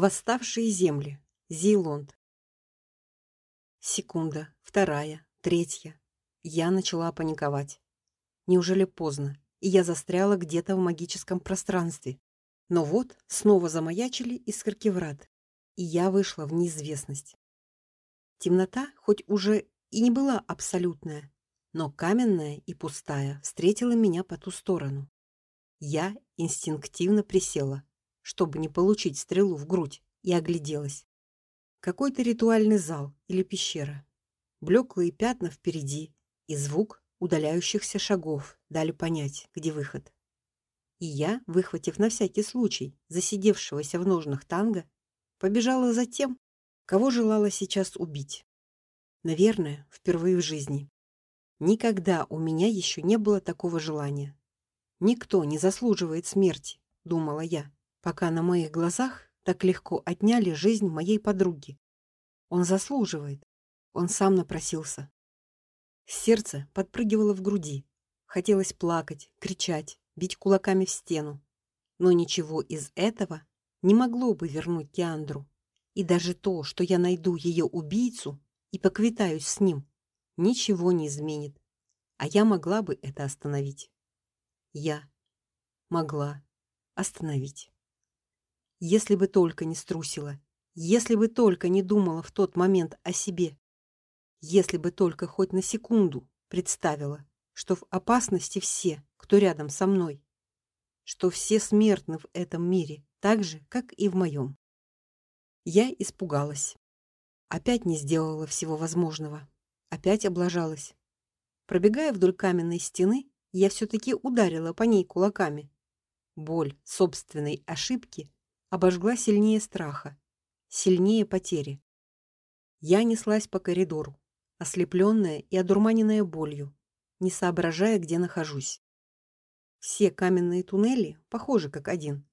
Восставшие земли. Зейлонд. Секунда, вторая, третья. Я начала паниковать. Неужели поздно, и я застряла где-то в магическом пространстве? Но вот снова замаячили искорки врат, и я вышла в неизвестность. Темнота, хоть уже и не была абсолютная, но каменная и пустая, встретила меня по ту сторону. Я инстинктивно присела, чтобы не получить стрелу в грудь, и огляделась. Какой-то ритуальный зал или пещера. Блеклые пятна впереди и звук удаляющихся шагов дали понять, где выход. И я, выхватив на всякий случай засидевшегося в ножнах танга, побежала за тем, кого желала сейчас убить. Наверное, впервые в жизни. Никогда у меня еще не было такого желания. Никто не заслуживает смерти, думала я, пока на моих глазах так легко отняли жизнь моей подруги. Он заслуживает. Он сам напросился. Сердце подпрыгивало в груди. Хотелось плакать, кричать, бить кулаками в стену. Но ничего из этого не могло бы вернуть Киандру. И даже то, что я найду ее убийцу и поквитаюсь с ним, ничего не изменит. А я могла бы это остановить. Я могла остановить. Если бы только не струсила, если бы только не думала в тот момент о себе, если бы только хоть на секунду представила, что в опасности все, кто рядом со мной, что все смертны в этом мире, так же, как и в моем. Я испугалась. Опять не сделала всего возможного. Опять облажалась. Пробегая вдоль каменной стены, я все таки ударила по ней кулаками. Боль собственной ошибки обожгла сильнее страха, сильнее потери. Я неслась по коридору, ослепленная и одурманенная болью, не соображая, где нахожусь. Все каменные туннели похожи как один.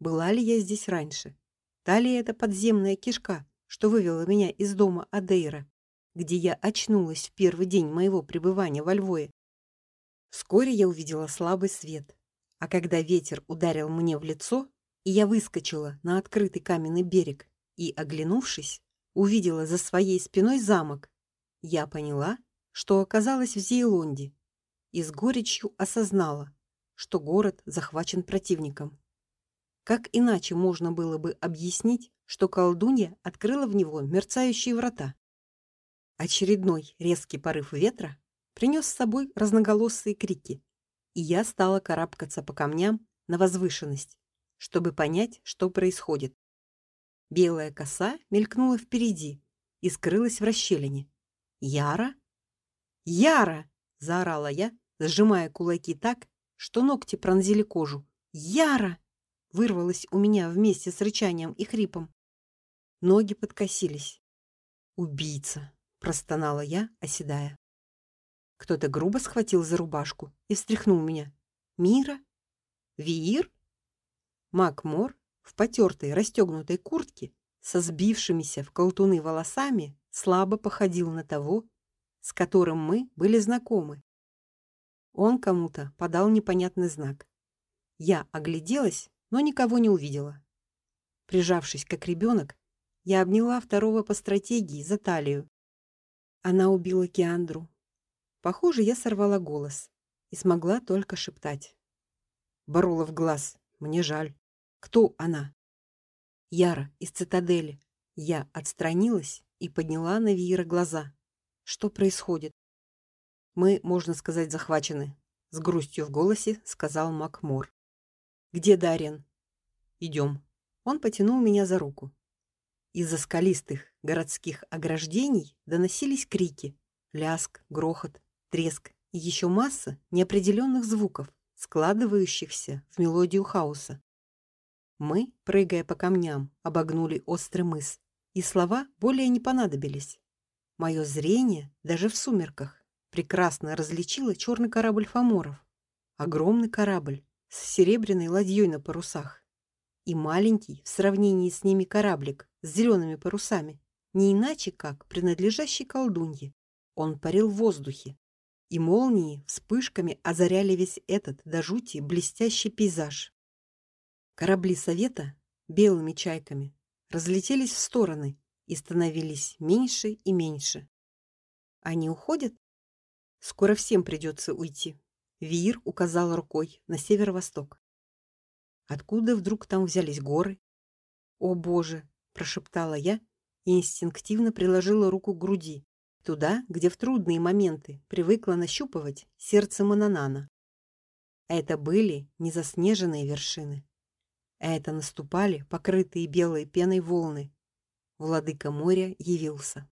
Была ли я здесь раньше? Та ли это подземная кишка, что вывела меня из дома Адейра, где я очнулась в первый день моего пребывания во Львове? Вскоре я увидела слабый свет, а когда ветер ударил мне в лицо, и я выскочила на открытый каменный берег и, оглянувшись, увидела за своей спиной замок, я поняла, что оказалась в Зейлонде и с горечью осознала, что город захвачен противником. Как иначе можно было бы объяснить, что колдунья открыла в него мерцающие врата? Очередной резкий порыв ветра принес с собой разноголосые крики, и я стала карабкаться по камням на возвышенность, чтобы понять, что происходит. Белая коса мелькнула впереди и скрылась в расщелине. Яра? Яра! заорала я, сжимая кулаки так, что ногти пронзили кожу. Яра! вырвалось у меня вместе с рычанием и хрипом. Ноги подкосились. Убийца, простонала я, оседая. Кто-то грубо схватил за рубашку и встряхнул меня. Мира? Виир? Макмор в потертой расстегнутой куртке со сбившимися в колтуны волосами слабо походил на того, с которым мы были знакомы. Он кому-то подал непонятный знак. Я огляделась, но никого не увидела. Прижавшись как ребенок, я обняла второго по стратегии за талию. Она убила Киандру. Похоже, я сорвала голос и смогла только шептать. Борола в глаз. Мне жаль. Кто она? Яра из цитадели. Я отстранилась и подняла на Виера глаза. Что происходит? Мы, можно сказать, захвачены, с грустью в голосе сказал Макмор. Где Дарьян? Идем. Он потянул меня за руку. Из-за скалистых городских ограждений доносились крики, ляск, грохот, треск и еще масса неопределенных звуков, складывающихся в мелодию хаоса. Мы, прыгая по камням, обогнули острый мыс и слова более не понадобились. Мое зрение даже в сумерках прекрасно различило черный корабль Фоморов. Огромный корабль с серебряной ладьей на парусах и маленький в сравнении с ними кораблик с зелеными парусами, не иначе как принадлежащий колдунье. Он парил в воздухе, и молнии вспышками озаряли весь этот до жути блестящий пейзаж. Корабли совета белыми чайками разлетелись в стороны и становились меньше и меньше. Они уходят? Скоро всем придется уйти. Вир указал рукой на северо-восток. Откуда вдруг там взялись горы? О, боже, прошептала я и инстинктивно приложила руку к груди, туда, где в трудные моменты привыкла нащупывать сердце Мананана. Это были незаснеженные вершины. Это наступали покрытые белой пеной волны. Владыка моря явился.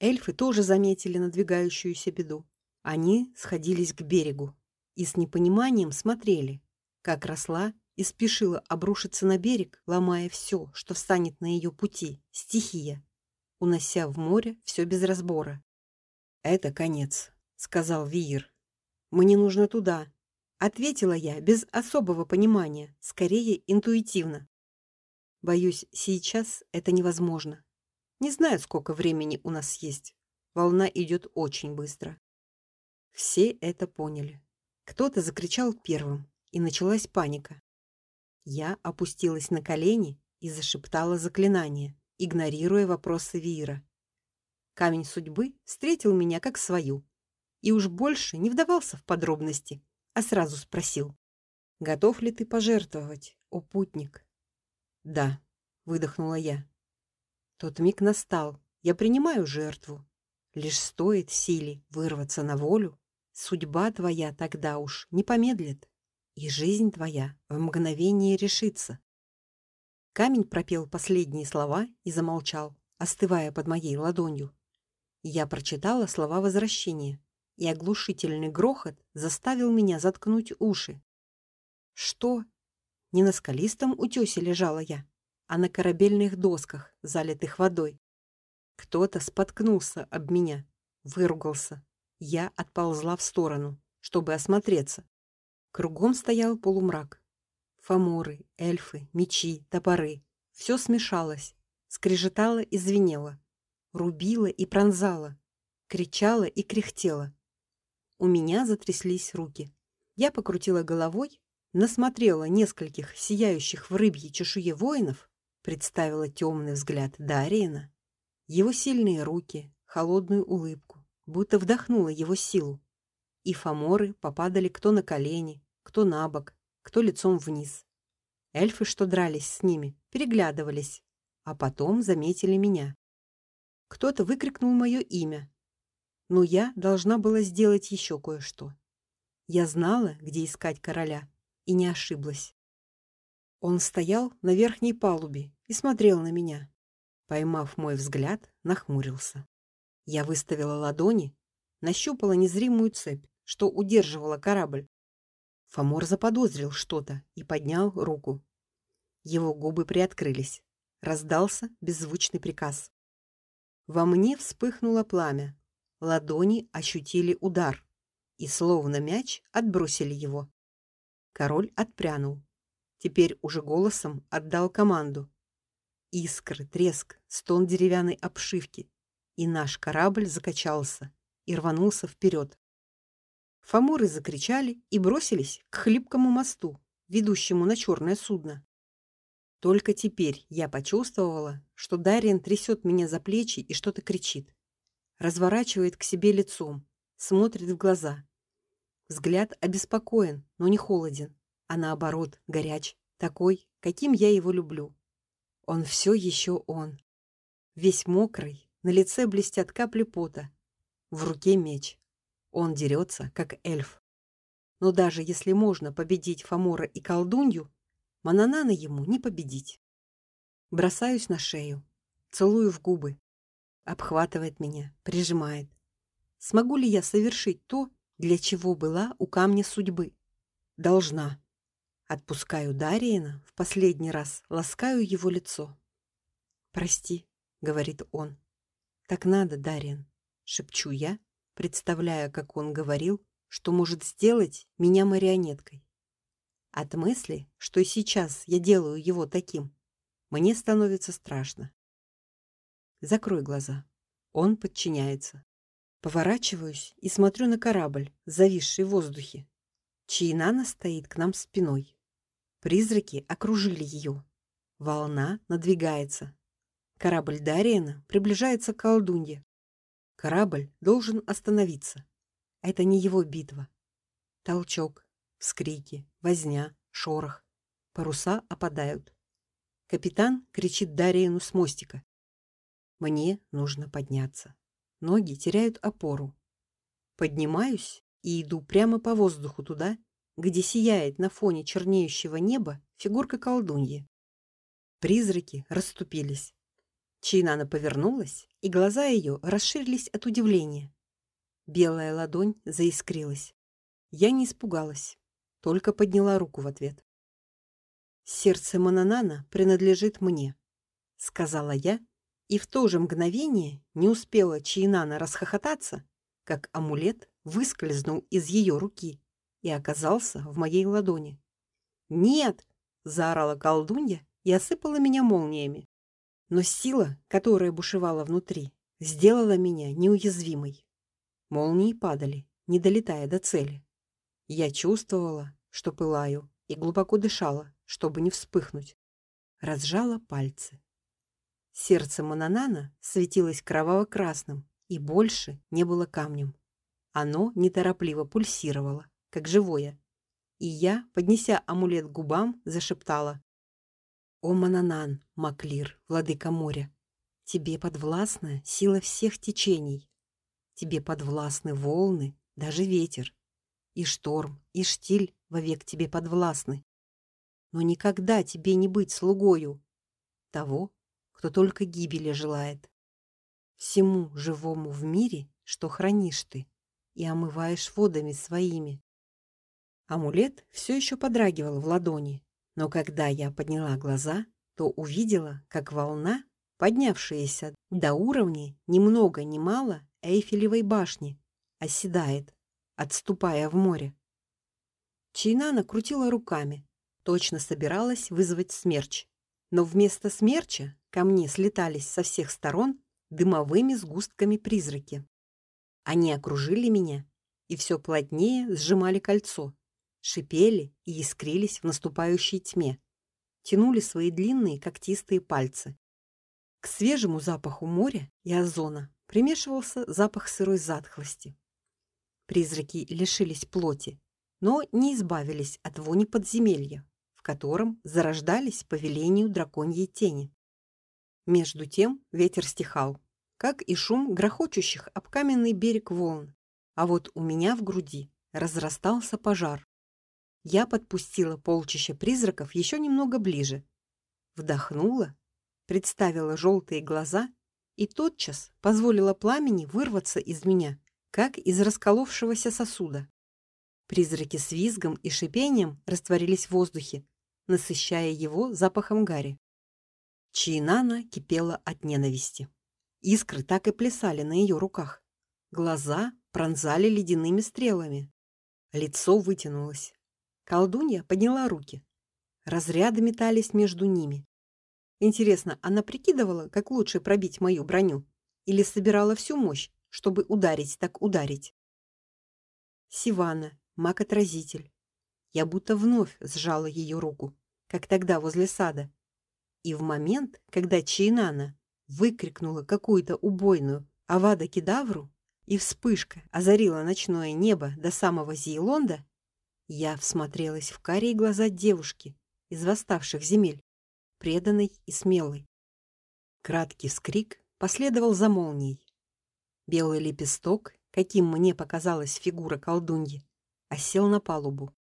Эльфы тоже заметили надвигающуюся беду. Они сходились к берегу и с непониманием смотрели, как росла и спешила обрушиться на берег, ломая все, что встанет на ее пути, стихия, унося в море все без разбора. Это конец, сказал Виир. Мне нужно туда, ответила я без особого понимания, скорее интуитивно. Боюсь, сейчас это невозможно. Не знаю, сколько времени у нас есть. Волна идет очень быстро. Все это поняли. Кто-то закричал первым, и началась паника. Я опустилась на колени и зашептала заклинание, игнорируя вопросы Вира. Камень судьбы встретил меня как свою и уж больше не вдавался в подробности, а сразу спросил: "Готов ли ты пожертвовать, о путник?" "Да", выдохнула я. Тот миг настал. Я принимаю жертву. Лишь стоит силе вырваться на волю, судьба твоя тогда уж не помедлит и жизнь твоя в мгновение решится. Камень пропел последние слова и замолчал, остывая под моей ладонью. Я прочитала слова возвращения, и оглушительный грохот заставил меня заткнуть уши. Что? Не на скалистом утёсе лежала я, а на корабельных досках, залитых водой. Кто-то споткнулся об меня, выругался. Я отползла в сторону, чтобы осмотреться. Кругом стоял полумрак. Фаморы, эльфы, мечи, топоры все смешалось, скрежетало и звенело, рубило и пронзало, кричало и кряхтело. У меня затряслись руки. Я покрутила головой, насмотрела нескольких сияющих в рыбьей чешуе воинов, представила темный взгляд Дариена, его сильные руки, холодную улыбку, будто вдохнула его силу и фаморы попадали кто на колени, кто на бок, кто лицом вниз. Эльфы, что дрались с ними, переглядывались, а потом заметили меня. Кто-то выкрикнул мое имя. Но я должна была сделать еще кое-что. Я знала, где искать короля, и не ошиблась. Он стоял на верхней палубе и смотрел на меня. Поймав мой взгляд, нахмурился. Я выставила ладони, нащупала незримую цепь что удерживала корабль. Фомор заподозрил что-то и поднял руку. Его губы приоткрылись. Раздался беззвучный приказ. Во мне вспыхнуло пламя. Ладони ощутили удар и словно мяч отбросили его. Король отпрянул. Теперь уже голосом отдал команду. Искры, треск, стон деревянной обшивки, и наш корабль закачался и рванулся вперед. Фаморы закричали и бросились к хлипкому мосту, ведущему на черное судно. Только теперь я почувствовала, что Дариан трясет меня за плечи и что-то кричит. Разворачивает к себе лицом, смотрит в глаза. Взгляд обеспокоен, но не холоден, а наоборот, горяч, такой, каким я его люблю. Он все еще он. Весь мокрый, на лице блестят капли пота, в руке меч. Он дерется, как эльф. Но даже если можно победить Фамора и колдунью, Мананана ему не победить. Бросаюсь на шею, целую в губы. Обхватывает меня, прижимает. Смогу ли я совершить то, для чего была у камня судьбы? Должна. Отпускаю Дариена, в последний раз ласкаю его лицо. Прости, говорит он. Так надо, Дариен, шепчу я представляя, как он говорил, что может сделать меня марионеткой. От мысли, что сейчас я делаю его таким, мне становится страшно. Закрой глаза. Он подчиняется. Поворачиваюсь и смотрю на корабль, зависший в воздухе. Чайнана стоит к нам спиной. Призраки окружили ее. Волна надвигается. Корабль Дариена приближается к колдунье. Корабль должен остановиться. Это не его битва. Толчок, вскрики, возня, шорох. Паруса опадают. Капитан кричит Дариену с мостика. Мне нужно подняться. Ноги теряют опору. Поднимаюсь и иду прямо по воздуху туда, где сияет на фоне чернеющего неба фигурка колдуньи. Призраки расступились. Чинана повернулась, и глаза ее расширились от удивления. Белая ладонь заискрилась. Я не испугалась, только подняла руку в ответ. Сердце Мананана принадлежит мне, сказала я, и в то же мгновение не успела Чинана расхохотаться, как амулет выскользнул из ее руки и оказался в моей ладони. "Нет!" заорала колдунья и осыпала меня молниями. Но сила, которая бушевала внутри, сделала меня неуязвимой. Молнии падали, не долетая до цели. Я чувствовала, что пылаю, и глубоко дышала, чтобы не вспыхнуть. Разжала пальцы. Сердце Мананана светилось кроваво-красным и больше не было камнем. Оно неторопливо пульсировало, как живое. И я, поднеся амулет к губам, зашептала: "О Мананан, Маклир, владыка моря, тебе подвластна сила всех течений. Тебе подвластны волны, даже ветер. И шторм, и штиль вовек тебе подвластны. Но никогда тебе не быть слугою того, кто только гибели желает. Всему живому в мире, что хранишь ты и омываешь водами своими. Амулет все еще подрагивал в ладони, но когда я подняла глаза, то увидела, как волна, поднявшаяся до уровня ни много ни мало Эйфелевой башни, оседает, отступая в море. Чайна накрутила руками, точно собиралась вызвать смерч, но вместо смерча ко мне слетались со всех сторон дымовыми сгустками призраки. Они окружили меня и все плотнее сжимали кольцо, шипели и искрились в наступающей тьме, тянули свои длинные когтистые пальцы. К свежему запаху моря и озона примешивался запах сырой затхлости. Призраки лишились плоти, но не избавились от вони подземелья, в котором зарождались по велению драконьей тени. Между тем ветер стихал, как и шум грохочущих об каменный берег волн. А вот у меня в груди разрастался пожар. Я подпустила полчища призраков еще немного ближе. Вдохнула, представила желтые глаза и тотчас позволила пламени вырваться из меня, как из расколовшегося сосуда. Призраки с визгом и шипением растворились в воздухе, насыщая его запахом гари. Чинана кипела от ненависти. Искры так и плясали на ее руках. Глаза пронзали ледяными стрелами. Лицо вытянулось. Колдунья подняла руки. Разряды метались между ними. Интересно, она прикидывала, как лучше пробить мою броню, или собирала всю мощь, чтобы ударить так ударить? Сивана, маг-отразитель. Я будто вновь сжала ее руку, как тогда возле сада, и в момент, когда Чейнана выкрикнула какую-то убойную авада кедавру, и вспышка озарила ночное небо до самого Зейлонда, я всмотрелась в карие глаза девушки из восставших земель, преданной и смелой. Краткий вскрик последовал за молнией. Белый лепесток, каким мне показалась фигура колдуньи, осел на палубу.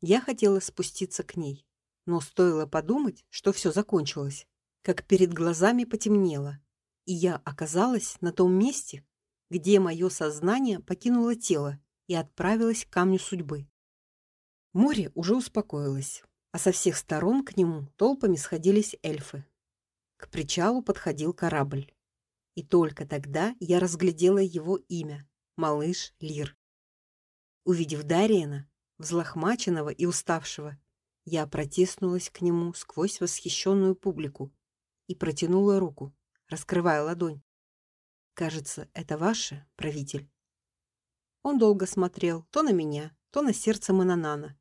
Я хотела спуститься к ней, но стоило подумать, что все закончилось, как перед глазами потемнело, и я оказалась на том месте, где мое сознание покинуло тело и отправилось к камню судьбы. Море уже успокоилось, а со всех сторон к нему толпами сходились эльфы. К причалу подходил корабль. И только тогда я разглядела его имя малыш Лир. Увидев Дариена, взлохмаченного и уставшего, я протиснулась к нему сквозь восхищенную публику и протянула руку, раскрывая ладонь. Кажется, это ваше, правитель. Он долго смотрел то на меня, то на сердце Мананана.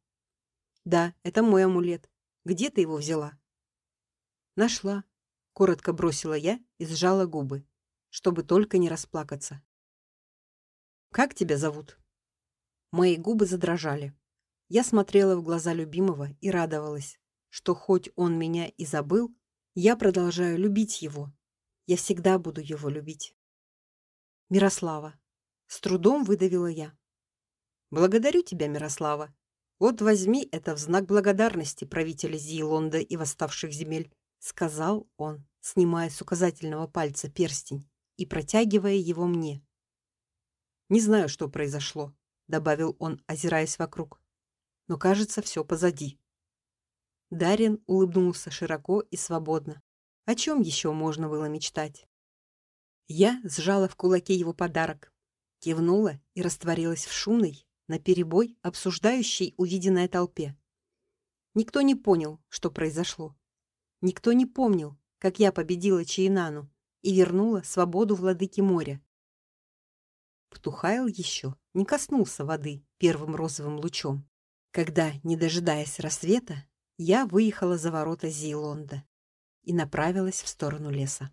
Да, это мой амулет. Где ты его взяла? Нашла, коротко бросила я и сжала губы, чтобы только не расплакаться. Как тебя зовут? Мои губы задрожали. Я смотрела в глаза любимого и радовалась, что хоть он меня и забыл, я продолжаю любить его. Я всегда буду его любить. Мирослава. С трудом выдавила я. Благодарю тебя, Мирослава. Вот возьми это в знак благодарности правителя Зейлонда и восставших земель, сказал он, снимая с указательного пальца перстень и протягивая его мне. Не знаю, что произошло, добавил он, озираясь вокруг. Но, кажется, все позади. Дарин улыбнулся широко и свободно. О чем еще можно было мечтать? Я сжала в кулаке его подарок, кивнула и растворилась в шумной, наперебой обсуждающей увиденное толпе. Никто не понял, что произошло. Никто не помнил, как я победила Чейнану и вернула свободу владыке моря. Птухайл еще не коснулся воды первым розовым лучом, когда, не дожидаясь рассвета, я выехала за ворота Зейлонда и направилась в сторону леса.